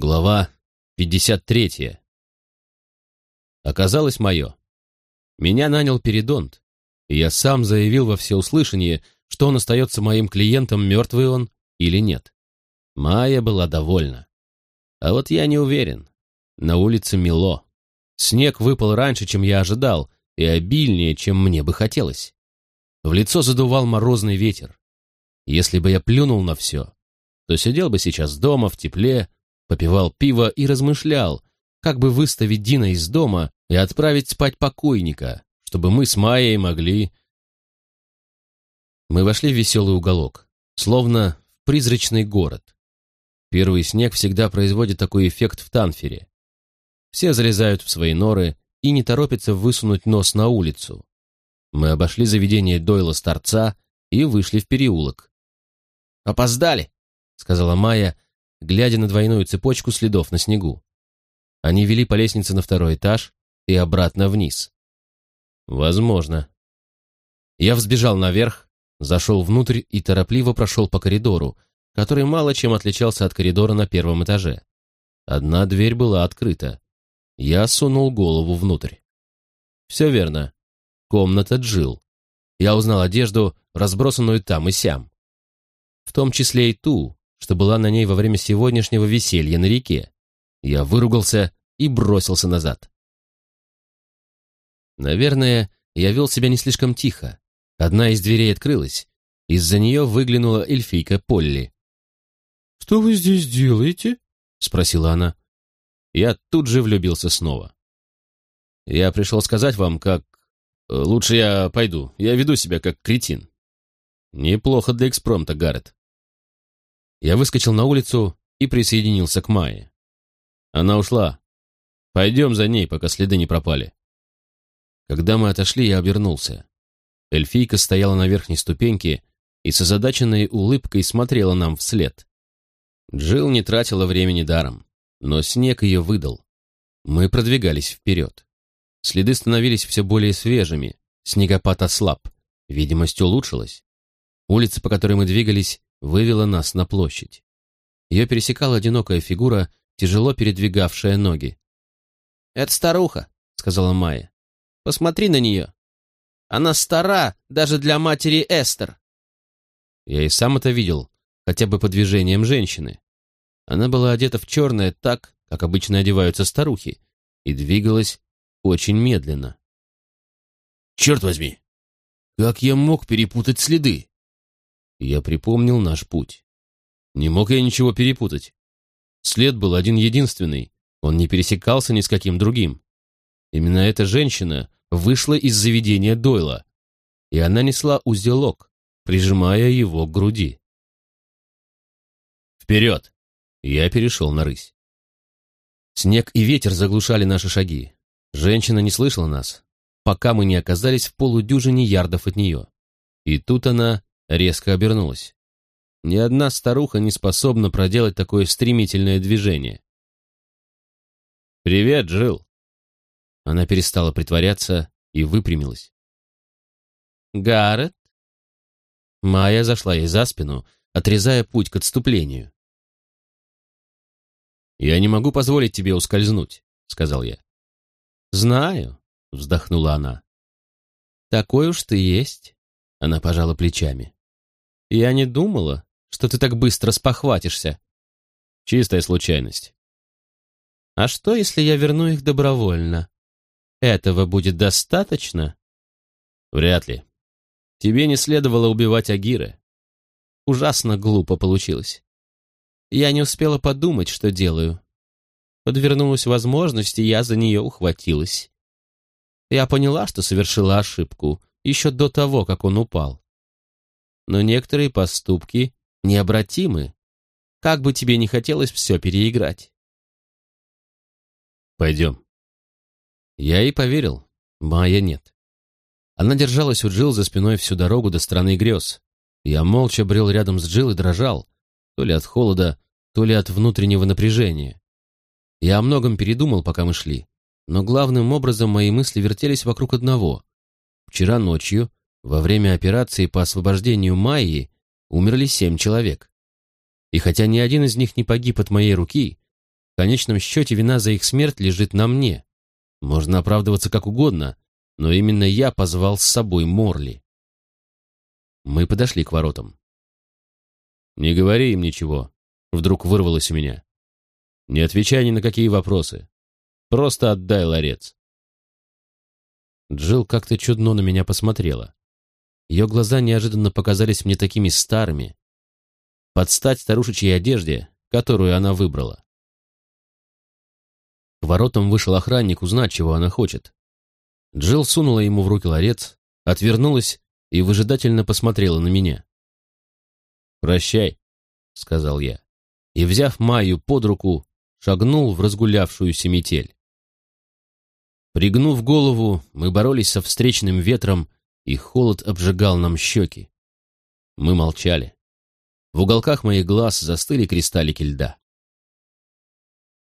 Глава 53. Оказалось мое. Меня нанял Передонт, и я сам заявил во всеуслышание, что он остается моим клиентом, мертвый он или нет. Майя была довольна. А вот я не уверен. На улице мело. Снег выпал раньше, чем я ожидал, и обильнее, чем мне бы хотелось. В лицо задувал морозный ветер. Если бы я плюнул на все, то сидел бы сейчас дома в тепле, попивал пиво и размышлял, как бы выставить Дина из дома и отправить спать покойника, чтобы мы с Майей могли... Мы вошли в веселый уголок, словно в призрачный город. Первый снег всегда производит такой эффект в Танфере. Все залезают в свои норы и не торопятся высунуть нос на улицу. Мы обошли заведение Дойла Старца и вышли в переулок. «Опоздали!» — сказала Майя, глядя на двойную цепочку следов на снегу. Они вели по лестнице на второй этаж и обратно вниз. Возможно. Я взбежал наверх, зашел внутрь и торопливо прошел по коридору, который мало чем отличался от коридора на первом этаже. Одна дверь была открыта. Я сунул голову внутрь. Все верно. Комната Джил. Я узнал одежду, разбросанную там и сям. В том числе и ту, что была на ней во время сегодняшнего веселья на реке. Я выругался и бросился назад. Наверное, я вел себя не слишком тихо. Одна из дверей открылась. Из-за нее выглянула эльфийка Полли. «Что вы здесь делаете?» — спросила она. Я тут же влюбился снова. «Я пришел сказать вам, как... Лучше я пойду. Я веду себя как кретин». «Неплохо для экспромта, Гаррет». Я выскочил на улицу и присоединился к Майе. Она ушла. Пойдем за ней, пока следы не пропали. Когда мы отошли, я обернулся. Эльфийка стояла на верхней ступеньке и с озадаченной улыбкой смотрела нам вслед. Джилл не тратила времени даром, но снег ее выдал. Мы продвигались вперед. Следы становились все более свежими, снегопад ослаб, видимость улучшилась. Улица, по которой мы двигались, вывела нас на площадь. Ее пересекала одинокая фигура, тяжело передвигавшая ноги. «Это старуха», — сказала Майя. «Посмотри на нее. Она стара даже для матери Эстер». Я и сам это видел, хотя бы по движениям женщины. Она была одета в черное так, как обычно одеваются старухи, и двигалась очень медленно. «Черт возьми! Как я мог перепутать следы?» Я припомнил наш путь. Не мог я ничего перепутать. След был один-единственный, он не пересекался ни с каким другим. Именно эта женщина вышла из заведения Дойла, и она несла узелок, прижимая его к груди. «Вперед!» Я перешел на рысь. Снег и ветер заглушали наши шаги. Женщина не слышала нас, пока мы не оказались в полудюжине ярдов от нее. И тут она резко обернулась. Ни одна старуха не способна проделать такое стремительное движение. «Привет, Джилл!» Она перестала притворяться и выпрямилась. «Гаррет?» Майя зашла ей за спину, отрезая путь к отступлению. «Я не могу позволить тебе ускользнуть», — сказал я. «Знаю», — вздохнула она. «Такой уж ты есть», — она пожала плечами. Я не думала, что ты так быстро спохватишься. Чистая случайность. А что, если я верну их добровольно? Этого будет достаточно? Вряд ли. Тебе не следовало убивать Агиры. Ужасно глупо получилось. Я не успела подумать, что делаю. Подвернулась возможность, и я за нее ухватилась. Я поняла, что совершила ошибку еще до того, как он упал но некоторые поступки необратимы. Как бы тебе не хотелось все переиграть. Пойдем. Я и поверил. Майя нет. Она держалась у Джилл за спиной всю дорогу до страны грез. Я молча брел рядом с Джилл и дрожал, то ли от холода, то ли от внутреннего напряжения. Я о многом передумал, пока мы шли, но главным образом мои мысли вертелись вокруг одного. Вчера ночью во время операции по освобождению Майи умерли семь человек. И хотя ни один из них не погиб от моей руки, конечном счете вина за их смерть лежит на мне. Можно оправдываться как угодно, но именно я позвал с собой Морли. Мы подошли к воротам. «Не говори им ничего», — вдруг вырвалось у меня. «Не отвечай ни на какие вопросы. Просто отдай ларец». Джилл как-то чудно на меня посмотрела. Ее глаза неожиданно показались мне такими старыми, под стать старушечьей одежде, которую она выбрала. К воротам вышел охранник узнать, чего она хочет. Джилл сунула ему в руки ларец, отвернулась и выжидательно посмотрела на меня. «Прощай», — сказал я, и, взяв Майю под руку, шагнул в разгулявшуюся метель. Пригнув голову, мы боролись со встречным ветром, и холод обжигал нам щеки. Мы молчали. В уголках моих глаз застыли кристаллики льда.